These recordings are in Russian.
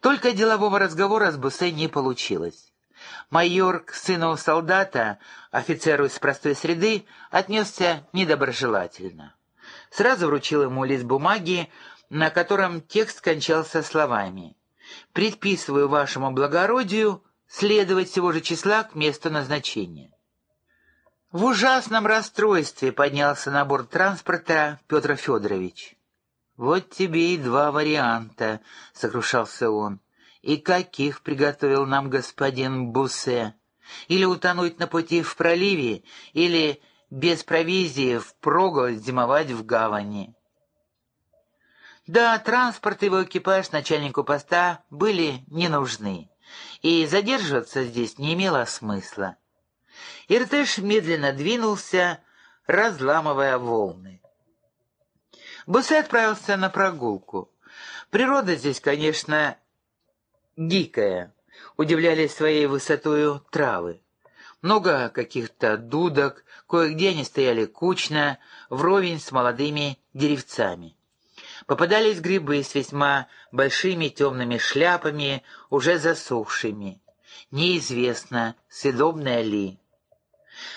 Только делового разговора с Бусе не получилось. Майор к сыну солдата, офицеру из простой среды, отнесся недоброжелательно. Сразу вручил ему лист бумаги, на котором текст кончался словами «Предписываю вашему благородию следовать всего же числа к месту назначения». В ужасном расстройстве поднялся на борт транспорта Петр Федорович. «Вот тебе и два варианта», — сокрушался он. «И каких приготовил нам господин Бусе? Или утонуть на пути в проливе, или без провизии впроголодь зимовать в гавани». Да, транспорт и его экипаж начальнику поста были не нужны, и задерживаться здесь не имело смысла. Иртыш медленно двинулся, разламывая волны. Бусе отправился на прогулку. Природа здесь, конечно, дикая. Удивляли своей высотою травы. Много каких-то дудок, кое-где они стояли кучно, вровень с молодыми деревцами. Попадались грибы с весьма большими темными шляпами, уже засохшими. Неизвестно, съедобная ли.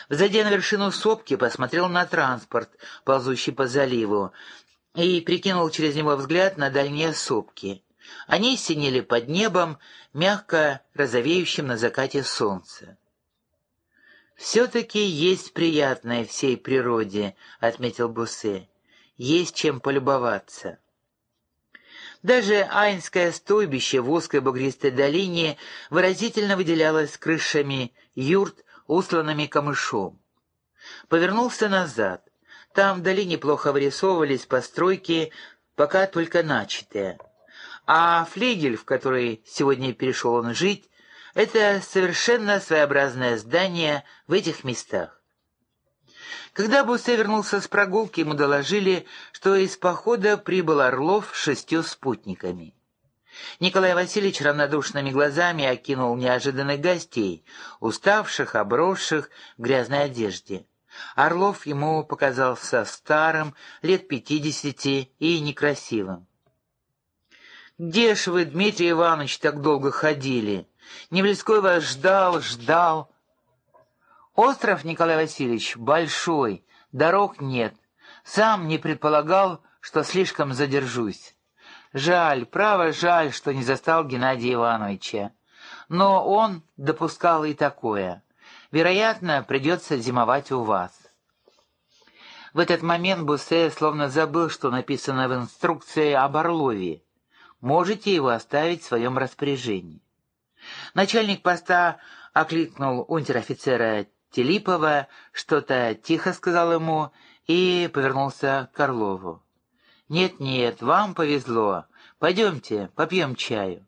Взойдя на вершину сопки, посмотрел на транспорт, ползущий по заливу, и прикинул через него взгляд на дальние сопки. Они синели под небом, мягко розовеющим на закате солнца. «Все-таки есть приятное всей природе», — отметил Бусе. «Есть чем полюбоваться». Даже Айнское стойбище в узкой бугристой долине выразительно выделялось крышами юрт, усланными камышом. Повернулся назад. Там вдали неплохо вырисовывались постройки, пока только начатые. А флигель, в который сегодня перешел он жить, это совершенно своеобразное здание в этих местах. Когда Бусе вернулся с прогулки, ему доложили, что из похода прибыл Орлов с шестью спутниками. Николай Васильевич равнодушными глазами окинул неожиданных гостей, уставших, обросших в грязной одежде. Орлов ему показался старым, лет пятидесяти и некрасивым. «Где ж вы, Дмитрий Иванович, так долго ходили? Невельской вас ждал, ждал». «Остров, Николай Васильевич, большой, дорог нет. Сам не предполагал, что слишком задержусь. Жаль, право жаль, что не застал Геннадия Ивановича. Но он допускал и такое. Вероятно, придется зимовать у вас. В этот момент Бусе словно забыл, что написано в инструкции об Орлове. Можете его оставить в своем распоряжении. Начальник поста окликнул унтер-офицера Телипова, что-то тихо сказал ему и повернулся к Орлову. «Нет-нет, вам повезло. Пойдемте, попьем чаю».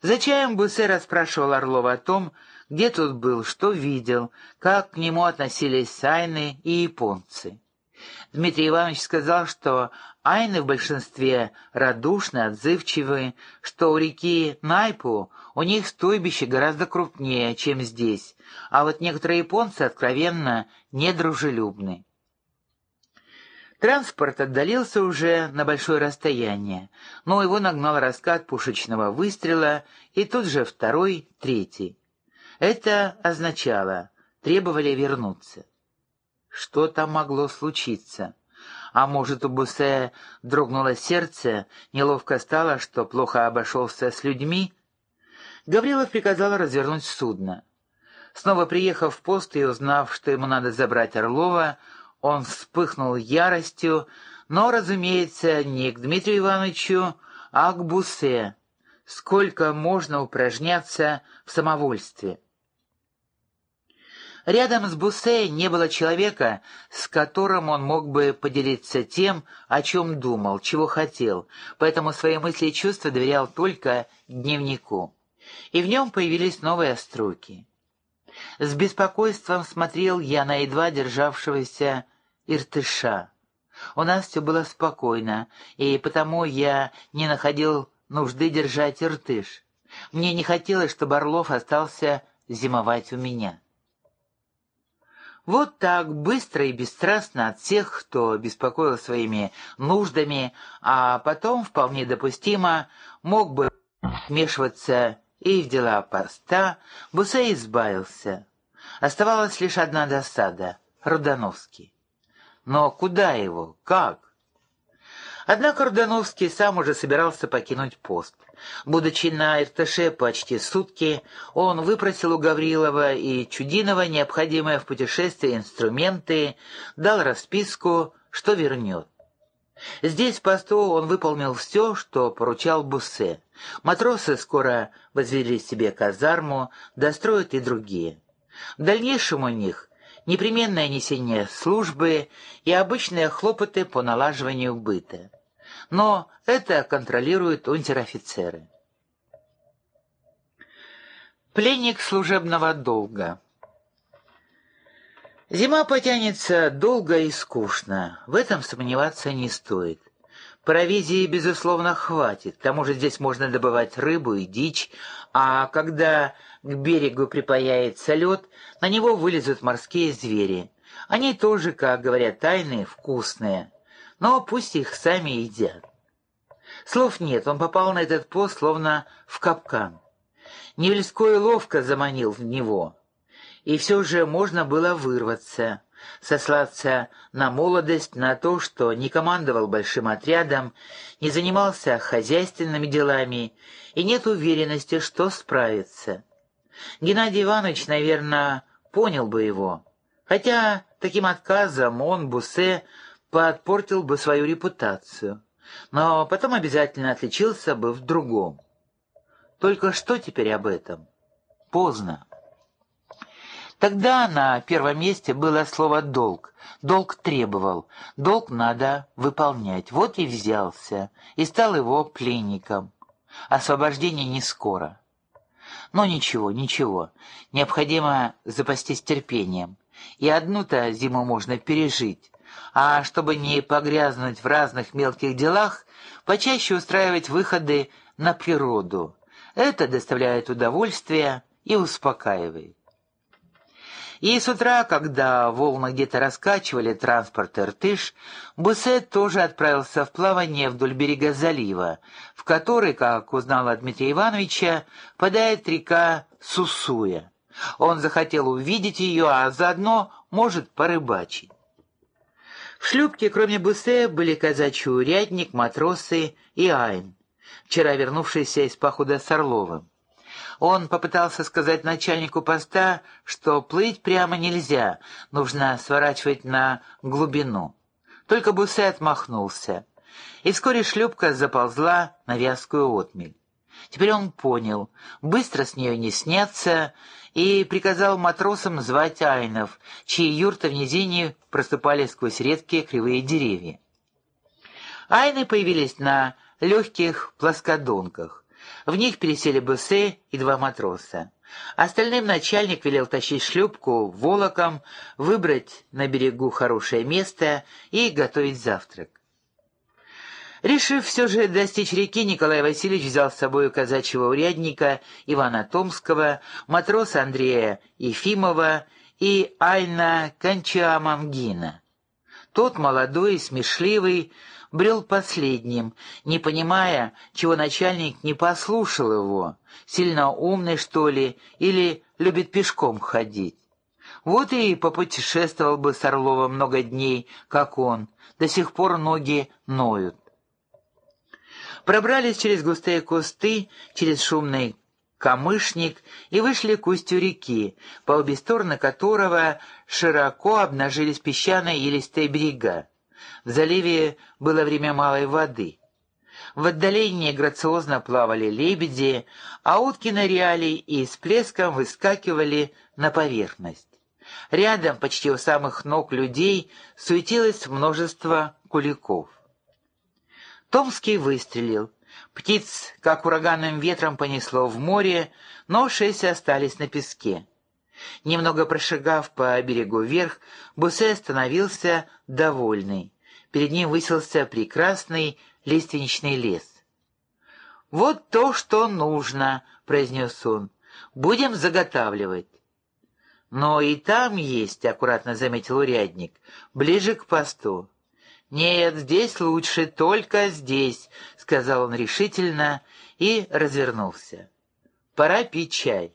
За чаем Бусе расспрашивал Орлова о том, где тут был, что видел, как к нему относились айны и японцы. Дмитрий Иванович сказал, что айны в большинстве радушны, отзывчивы, что у реки Найпу у них стойбище гораздо крупнее, чем здесь, а вот некоторые японцы откровенно недружелюбны. Транспорт отдалился уже на большое расстояние, но его нагнал раскат пушечного выстрела и тут же второй, третий. Это означало, требовали вернуться. Что там могло случиться? А может, у Бусе дрогнуло сердце, неловко стало, что плохо обошелся с людьми? Гаврилов приказал развернуть судно. Снова приехав в пост и узнав, что ему надо забрать Орлова, он вспыхнул яростью, но, разумеется, не к Дмитрию Ивановичу, а к Бусе. Сколько можно упражняться в самовольстве? Рядом с Бусе не было человека, с которым он мог бы поделиться тем, о чем думал, чего хотел, поэтому свои мысли и чувства доверял только дневнику. И в нем появились новые строки. С беспокойством смотрел я на едва державшегося Иртыша. У нас все было спокойно, и потому я не находил нужды держать Иртыш. Мне не хотелось, чтобы Орлов остался зимовать у меня. Вот так, быстро и бесстрастно от всех, кто беспокоил своими нуждами, а потом, вполне допустимо, мог бы вмешиваться и в дела поста, Бусе избавился. Оставалась лишь одна досада — Рудановский. Но куда его? Как? Однако Рудановский сам уже собирался покинуть пост. Будучи на Иртыше почти сутки, он выпросил у Гаврилова и Чудинова необходимые в путешествии инструменты, дал расписку, что вернет. Здесь в посту он выполнил все, что поручал Буссе. Матросы скоро возвели себе казарму, достроят и другие. В дальнейшем у них непременное несение службы и обычные хлопоты по налаживанию быта. Но это контролируют унтер-офицеры. Пленник служебного долга Зима потянется долго и скучно, в этом сомневаться не стоит. Провизии, безусловно, хватит, к тому же здесь можно добывать рыбу и дичь, а когда к берегу припаяется лед, на него вылезут морские звери. Они тоже, как говорят, тайные, вкусные, но пусть их сами едят. Слов нет, он попал на этот пост словно в капкан. Невельской ловко заманил в него, и все же можно было вырваться сослаться на молодость, на то, что не командовал большим отрядом, не занимался хозяйственными делами и нет уверенности, что справится. Геннадий Иванович, наверное, понял бы его, хотя таким отказом он, Бусе, подпортил бы свою репутацию, но потом обязательно отличился бы в другом. Только что теперь об этом? Поздно. Тогда на первом месте было слово «долг». Долг требовал, долг надо выполнять. Вот и взялся, и стал его пленником. Освобождение не скоро. Но ничего, ничего, необходимо запастись терпением. И одну-то зиму можно пережить. А чтобы не погрязнуть в разных мелких делах, почаще устраивать выходы на природу. Это доставляет удовольствие и успокаивает. И с утра, когда волны где-то раскачивали транспорт Иртыш, Бусет тоже отправился в плавание вдоль берега залива, в который, как узнала Дмитрия Ивановича, падает река Сусуя. Он захотел увидеть ее, а заодно может порыбачить. В шлюпке, кроме Бусе, были казачий урядник, матросы и Айн, вчера вернувшийся из похода с Орловым. Он попытался сказать начальнику поста, что плыть прямо нельзя, нужно сворачивать на глубину. Только Бусе отмахнулся, и вскоре шлюпка заползла на вязкую отмель. Теперь он понял, быстро с нее не сняться, и приказал матросам звать айнов, чьи юрты в низине проступали сквозь редкие кривые деревья. Айны появились на легких плоскодонках. В них пересели Бессе и два матроса. Остальным начальник велел тащить шлюпку волоком, выбрать на берегу хорошее место и готовить завтрак. Решив все же достичь реки, Николай Васильевич взял с собой казачьего урядника Ивана Томского, матроса Андрея Ефимова и Айна Кончамангина. Тот, молодой и смешливый, брел последним, не понимая, чего начальник не послушал его, сильно умный, что ли, или любит пешком ходить. Вот и попутешествовал бы с Орловым много дней, как он, до сих пор ноги ноют. Пробрались через густые кусты, через шумный камышник и вышли к устью реки, по обе стороны которого широко обнажились песчаные и листые берега. В заливе было время малой воды. В отдалении грациозно плавали лебеди, а утки ныряли и с плеском выскакивали на поверхность. Рядом, почти у самых ног людей, суетилось множество куликов. Томский выстрелил. Птиц, как ураганным ветром, понесло в море, но шесть остались на песке. Немного прошагав по берегу вверх, Бусе остановился довольный. Перед ним высился прекрасный лиственничный лес. «Вот то, что нужно», — произнес он. «Будем заготавливать». «Но и там есть», — аккуратно заметил урядник, — «ближе к посту». «Нет, здесь лучше, только здесь», — сказал он решительно и развернулся. «Пора пить чай».